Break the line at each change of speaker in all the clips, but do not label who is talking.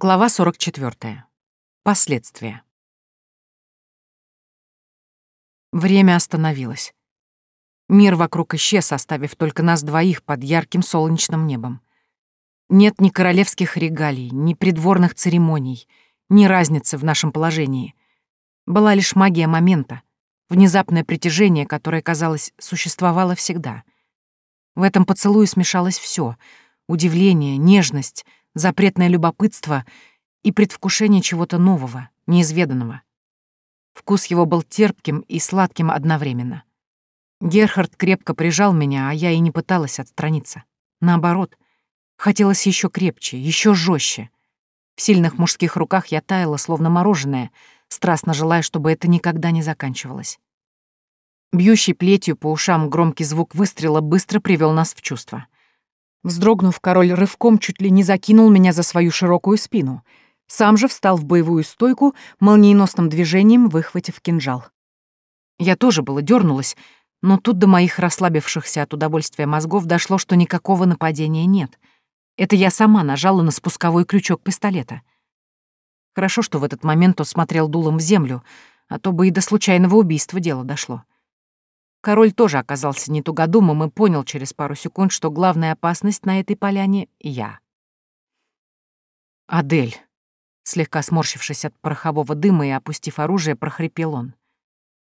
Глава 44. Последствия. Время остановилось. Мир вокруг исчез, оставив только нас двоих под ярким солнечным небом. Нет ни королевских регалий, ни придворных церемоний, ни разницы в нашем положении. Была лишь магия момента, внезапное притяжение, которое, казалось, существовало всегда. В этом поцелуе смешалось все: удивление, нежность, запретное любопытство и предвкушение чего-то нового, неизведанного. Вкус его был терпким и сладким одновременно. Герхард крепко прижал меня, а я и не пыталась отстраниться. Наоборот, хотелось еще крепче, еще жестче. В сильных мужских руках я таяла, словно мороженое, страстно желая, чтобы это никогда не заканчивалось. Бьющий плетью по ушам громкий звук выстрела быстро привел нас в чувство. Вздрогнув, король рывком чуть ли не закинул меня за свою широкую спину. Сам же встал в боевую стойку, молниеносным движением выхватив кинжал. Я тоже было дернулась, но тут до моих расслабившихся от удовольствия мозгов дошло, что никакого нападения нет. Это я сама нажала на спусковой крючок пистолета. Хорошо, что в этот момент он смотрел дулом в землю, а то бы и до случайного убийства дело дошло. Король тоже оказался не тугодумом и понял через пару секунд, что главная опасность на этой поляне — я. «Адель», слегка сморщившись от порохового дыма и опустив оружие, прохрипел он.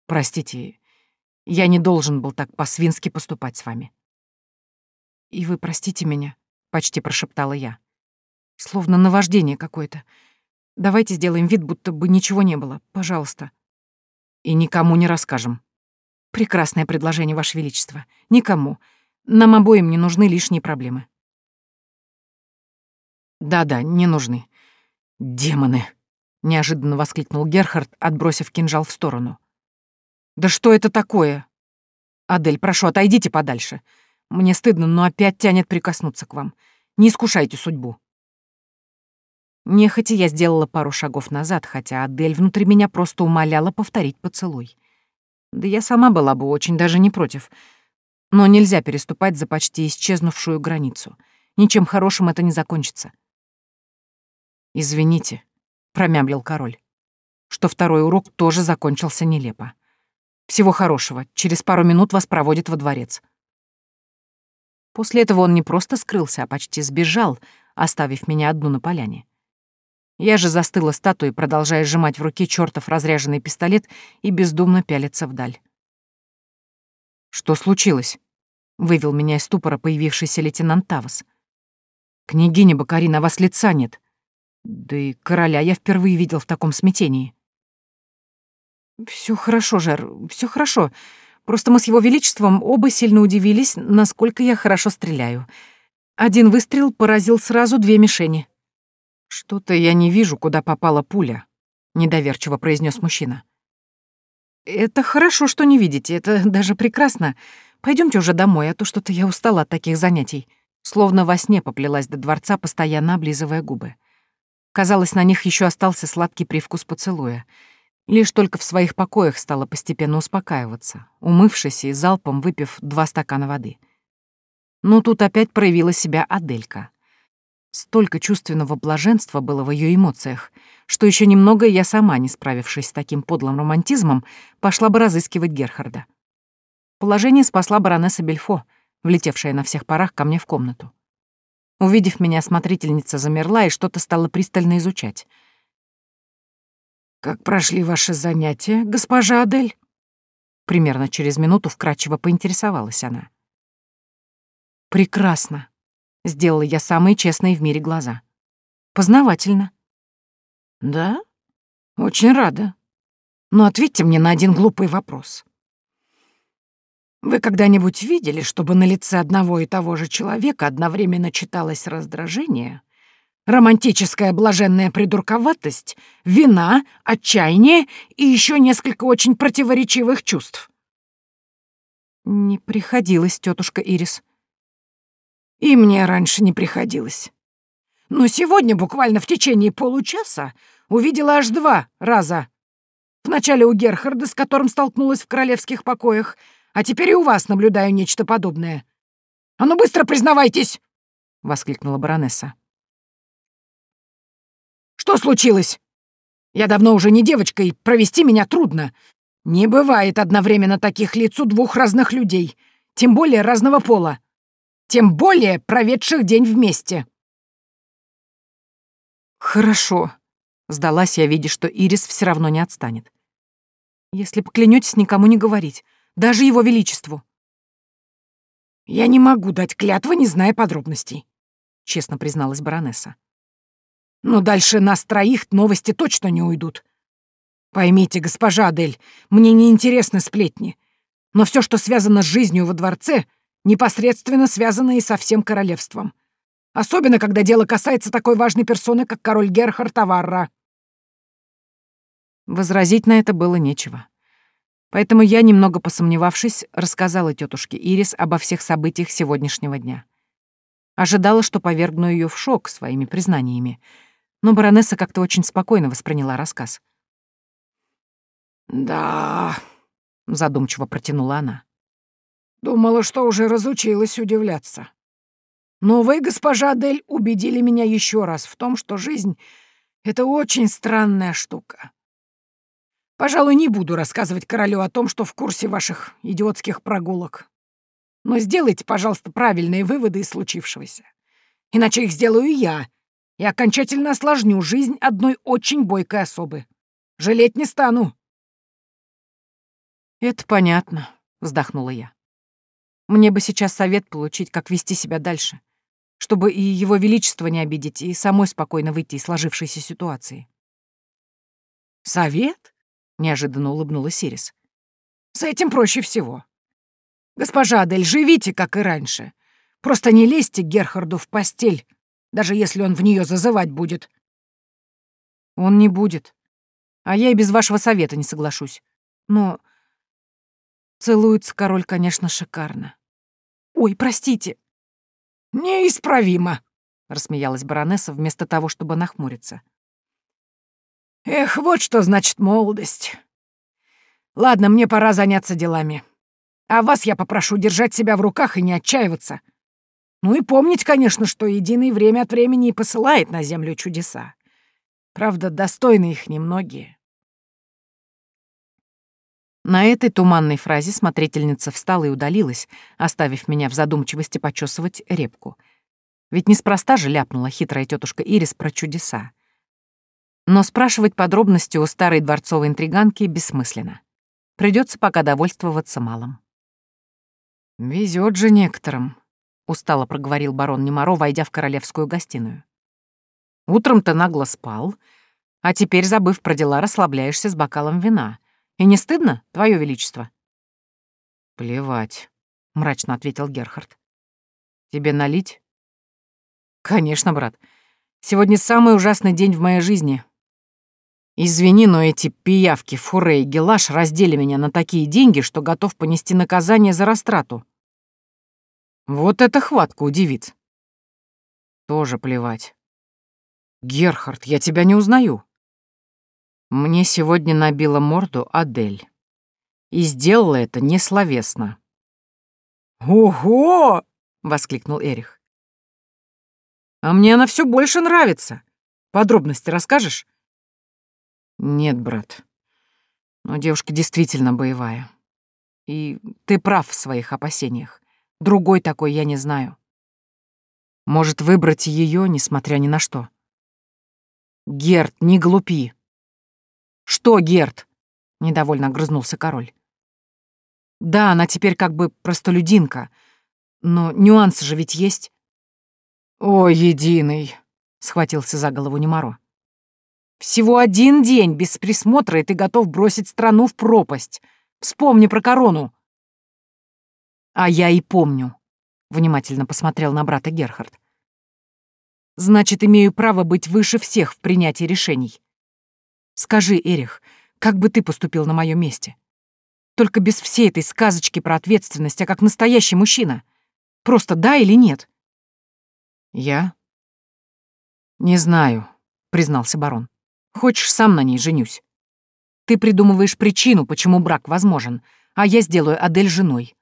«Простите, я не должен был так по-свински поступать с вами». «И вы простите меня», — почти прошептала я. «Словно наваждение какое-то. Давайте сделаем вид, будто бы ничего не было, пожалуйста». «И никому не расскажем», Прекрасное предложение, Ваше Величество. Никому. Нам обоим не нужны лишние проблемы. Да-да, не нужны. Демоны! Неожиданно воскликнул Герхард, отбросив кинжал в сторону. Да что это такое? Адель, прошу, отойдите подальше. Мне стыдно, но опять тянет прикоснуться к вам. Не искушайте судьбу. Нехотя я сделала пару шагов назад, хотя Адель внутри меня просто умоляла повторить поцелуй. Да я сама была бы очень даже не против. Но нельзя переступать за почти исчезнувшую границу. Ничем хорошим это не закончится. «Извините», — промямлил король, что второй урок тоже закончился нелепо. «Всего хорошего. Через пару минут вас проводят во дворец». После этого он не просто скрылся, а почти сбежал, оставив меня одну на поляне. Я же застыла статуей, продолжая сжимать в руке чертов разряженный пистолет и бездумно пялиться вдаль. «Что случилось?» — вывел меня из ступора появившийся лейтенант Тавас. «Княгиня Бакарина, вас лица нет. Да и короля я впервые видел в таком смятении». Все хорошо, Жер, все хорошо. Просто мы с его величеством оба сильно удивились, насколько я хорошо стреляю. Один выстрел поразил сразу две мишени». «Что-то я не вижу, куда попала пуля», — недоверчиво произнес мужчина. «Это хорошо, что не видите, это даже прекрасно. Пойдемте уже домой, а то что-то я устала от таких занятий». Словно во сне поплелась до дворца, постоянно облизывая губы. Казалось, на них еще остался сладкий привкус поцелуя. Лишь только в своих покоях стала постепенно успокаиваться, умывшись и залпом выпив два стакана воды. Но тут опять проявила себя Аделька. Столько чувственного блаженства было в ее эмоциях, что еще немного я сама, не справившись с таким подлым романтизмом, пошла бы разыскивать Герхарда. Положение спасла баронесса Бельфо, влетевшая на всех парах ко мне в комнату. Увидев меня, смотрительница замерла и что-то стала пристально изучать. «Как прошли ваши занятия, госпожа Адель?» Примерно через минуту вкратчиво поинтересовалась она. «Прекрасно», Сделала я самые честные в мире глаза. Познавательно. Да? Очень рада. Но ответьте мне на один глупый вопрос. Вы когда-нибудь видели, чтобы на лице одного и того же человека одновременно читалось раздражение, романтическая блаженная придурковатость, вина, отчаяние и еще несколько очень противоречивых чувств? Не приходилось, тетушка Ирис. И мне раньше не приходилось. Но сегодня, буквально в течение получаса, увидела аж два раза. Вначале у Герхарда, с которым столкнулась в королевских покоях, а теперь и у вас наблюдаю нечто подобное. «А ну быстро признавайтесь!» — воскликнула баронесса.
Что случилось? Я давно уже не девочка, и провести меня трудно. Не бывает одновременно таких лиц у двух разных людей, тем более разного пола. Тем более проведших день вместе.
Хорошо. Сдалась я, видя, что Ирис все равно не отстанет. Если поклянетесь, никому не говорить, даже его величеству.
Я не могу дать клятвы, не зная подробностей, честно призналась баронесса. Но дальше нас троих новости точно не уйдут. Поймите, госпожа Адель, мне не интересны сплетни, но все, что связано с жизнью во дворце, непосредственно связано и со всем королевством. Особенно, когда дело касается такой важной персоны, как король Герхард Аварра.
Возразить на это было нечего. Поэтому я, немного посомневавшись, рассказала тетушке Ирис обо всех событиях сегодняшнего дня. Ожидала, что повергну ее в шок своими признаниями — но баронесса как-то очень спокойно восприняла рассказ.
«Да», — задумчиво протянула она. «Думала, что уже разучилась удивляться. Но вы, госпожа Дель, убедили меня еще раз в том, что жизнь — это очень странная штука. Пожалуй, не буду рассказывать королю о том, что в курсе ваших идиотских прогулок. Но сделайте, пожалуйста, правильные выводы из случившегося. Иначе их сделаю я, и окончательно осложню жизнь одной очень бойкой особы. Жалеть не стану».
«Это понятно», — вздохнула я. «Мне бы сейчас совет получить, как вести себя дальше, чтобы и его величество не обидеть, и самой спокойно выйти из сложившейся ситуации».
«Совет?» — неожиданно улыбнулась Сирис. «С этим проще всего. Госпожа Адель, живите, как и раньше. Просто не лезьте Герхарду в постель, даже если он в нее зазывать будет.
Он не будет. А я и без вашего совета не соглашусь. Но целуется король, конечно, шикарно. Ой, простите.
Неисправимо,
рассмеялась баронесса вместо того, чтобы нахмуриться.
Эх, вот что значит молодость. Ладно, мне пора заняться делами. А вас я попрошу держать себя в руках и не отчаиваться. Ну и помнить, конечно, что Единый время от времени и посылает на землю чудеса. Правда, достойны их немногие.
На этой туманной фразе смотрительница встала и удалилась, оставив меня в задумчивости почесывать репку. Ведь неспроста же ляпнула хитрая тетушка Ирис про чудеса. Но спрашивать подробности у старой дворцовой интриганки бессмысленно. Придется пока довольствоваться малым. Везет же некоторым, — устало проговорил барон Немаро, войдя в королевскую гостиную. «Утром ты нагло спал, а теперь, забыв про дела, расслабляешься с бокалом вина. И не стыдно, твое величество?» «Плевать», — мрачно ответил Герхард. «Тебе налить?» «Конечно, брат. Сегодня самый ужасный день в моей жизни. Извини, но эти пиявки, фуре и гелаш раздели меня на такие деньги, что готов понести наказание за растрату. Вот это хватка удивит. Тоже плевать. Герхард, я тебя не узнаю. Мне сегодня набила морду Адель. И сделала это несловесно.
«Ого!» — воскликнул Эрих.
«А мне она все больше нравится. Подробности расскажешь?» «Нет, брат. Но девушка действительно боевая. И ты прав в своих опасениях. Другой такой я не знаю. Может, выбрать ее, несмотря ни на что. Герт, не глупи. Что, Герт? Недовольно огрызнулся король. Да, она теперь как бы простолюдинка, но нюансы же ведь есть. О, единый, схватился за голову Немаро. Всего один день без присмотра, и ты готов бросить страну в пропасть. Вспомни про корону. «А я и помню», — внимательно посмотрел на брата Герхард. «Значит, имею право быть выше всех в принятии решений. Скажи, Эрих, как бы ты поступил на моем месте? Только без всей этой сказочки про ответственность, а как настоящий мужчина. Просто да или нет?» «Я?» «Не знаю», — признался барон. «Хочешь, сам на ней женюсь. Ты придумываешь причину, почему брак возможен, а я сделаю Адель женой.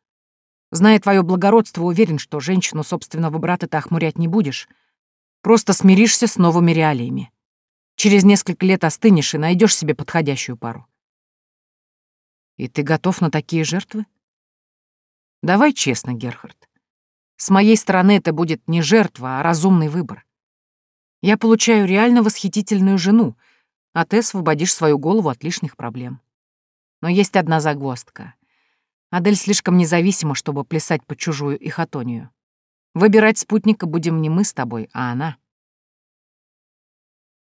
Зная твое благородство, уверен, что женщину собственного брата ты охмурять не будешь. Просто смиришься с новыми реалиями. Через несколько лет остынешь и найдешь себе подходящую пару. И ты готов на такие жертвы? Давай честно, Герхард. С моей стороны это будет не жертва, а разумный выбор. Я получаю реально восхитительную жену, а ты освободишь свою голову от лишних проблем. Но есть одна загвоздка. Адель слишком независима, чтобы плясать под чужую ихотонию. Выбирать спутника будем не мы с тобой, а она.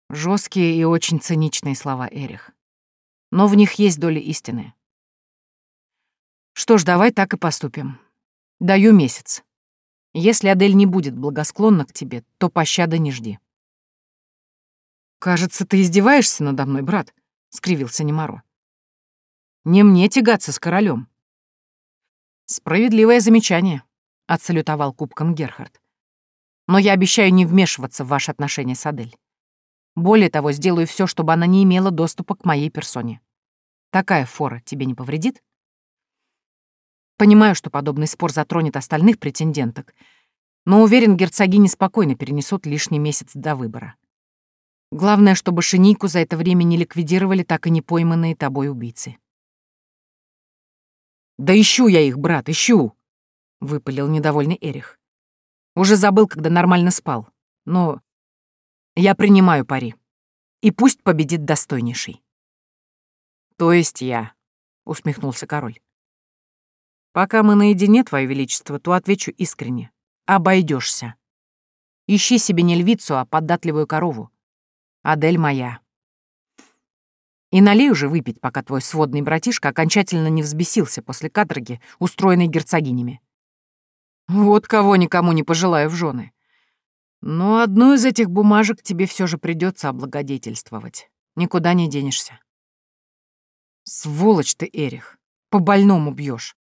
Жесткие и очень циничные слова Эрих. Но в них есть доля истины. Что ж, давай так и поступим. Даю месяц. Если Адель не будет благосклонна к тебе, то пощады не жди. «Кажется, ты издеваешься надо мной, брат», — скривился Немаро. «Не мне тягаться с королем. «Справедливое замечание», — отсалютовал кубком Герхард. «Но я обещаю не вмешиваться в ваши отношения с Адель. Более того, сделаю все, чтобы она не имела доступа к моей персоне. Такая фора тебе не повредит?» Понимаю, что подобный спор затронет остальных претенденток, но уверен, герцогини спокойно перенесут лишний месяц до выбора. Главное, чтобы Шинику за это время не ликвидировали так и не пойманные тобой убийцы. «Да ищу я их, брат, ищу!» — выпалил недовольный Эрих. «Уже забыл, когда нормально спал. Но я принимаю пари. И пусть победит достойнейший». «То есть я», — усмехнулся король. «Пока мы наедине, Твое Величество, то отвечу искренне. Обойдешься. Ищи себе не львицу, а податливую корову. Адель моя. И налей уже выпить, пока твой сводный братишка окончательно не взбесился после каторги, устроенной герцогинями. Вот кого никому не пожелаю в жены. Но одну из этих бумажек тебе все же придется облагодетельствовать. Никуда не денешься. Сволочь ты, Эрих, по больному бьешь.